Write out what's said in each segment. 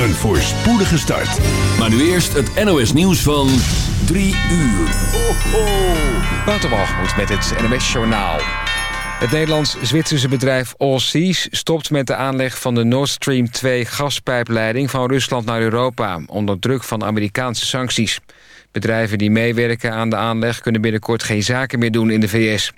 Een voorspoedige start. Maar nu eerst het NOS nieuws van 3 uur. Ho, ho. Met het NOS Journaal. Het Nederlands-Zwitserse bedrijf Allseas stopt met de aanleg van de Nord Stream 2 gaspijpleiding van Rusland naar Europa, onder druk van Amerikaanse sancties. Bedrijven die meewerken aan de aanleg kunnen binnenkort geen zaken meer doen in de VS.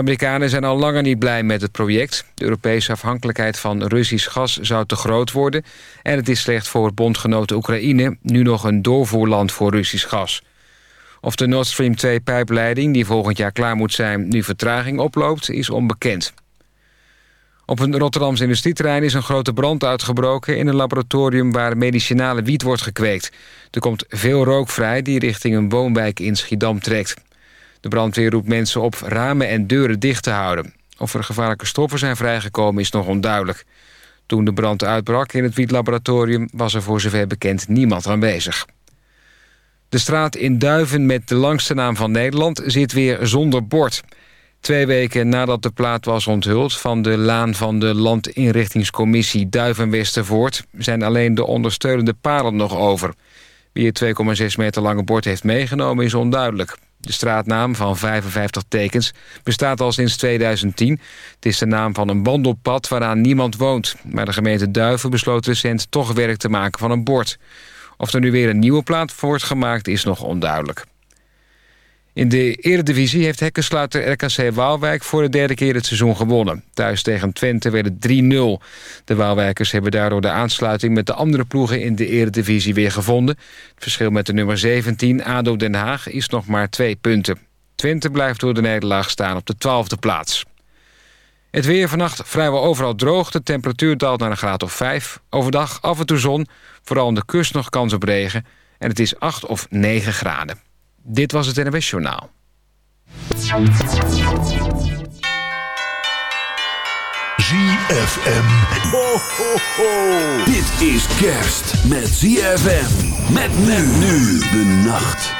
Amerikanen zijn al langer niet blij met het project. De Europese afhankelijkheid van Russisch gas zou te groot worden... en het is slecht voor bondgenoten Oekraïne... nu nog een doorvoerland voor Russisch gas. Of de Nord Stream 2-pijpleiding, die volgend jaar klaar moet zijn... nu vertraging oploopt, is onbekend. Op een Rotterdams industrieterrein is een grote brand uitgebroken... in een laboratorium waar medicinale wiet wordt gekweekt. Er komt veel rook vrij die richting een woonwijk in Schiedam trekt. De brandweer roept mensen op ramen en deuren dicht te houden. Of er gevaarlijke stoffen zijn vrijgekomen is nog onduidelijk. Toen de brand uitbrak in het wietlaboratorium... was er voor zover bekend niemand aanwezig. De straat in Duiven met de langste naam van Nederland zit weer zonder bord. Twee weken nadat de plaat was onthuld van de laan van de landinrichtingscommissie Duiven-Westervoort... zijn alleen de ondersteunende palen nog over. Wie het 2,6 meter lange bord heeft meegenomen is onduidelijk. De straatnaam van 55 tekens bestaat al sinds 2010. Het is de naam van een wandelpad waaraan niemand woont. Maar de gemeente Duiven besloot recent toch werk te maken van een bord. Of er nu weer een nieuwe plaat wordt gemaakt is nog onduidelijk. In de eredivisie heeft hekkensluiter RKC Waalwijk voor de derde keer het seizoen gewonnen. Thuis tegen Twente werd het 3-0. De Waalwijkers hebben daardoor de aansluiting met de andere ploegen in de eredivisie weer gevonden. Het verschil met de nummer 17, ADO Den Haag, is nog maar twee punten. Twente blijft door de nederlaag staan op de twaalfde plaats. Het weer vannacht vrijwel overal droog. De temperatuur daalt naar een graad of 5. Overdag af en toe zon, vooral aan de kust nog kans op regen. En het is 8 of 9 graden. Dit was het NWS Journaal. ZFM. Ho, ho, ho. Dit is kerst met ZFM. Met men nu de nacht.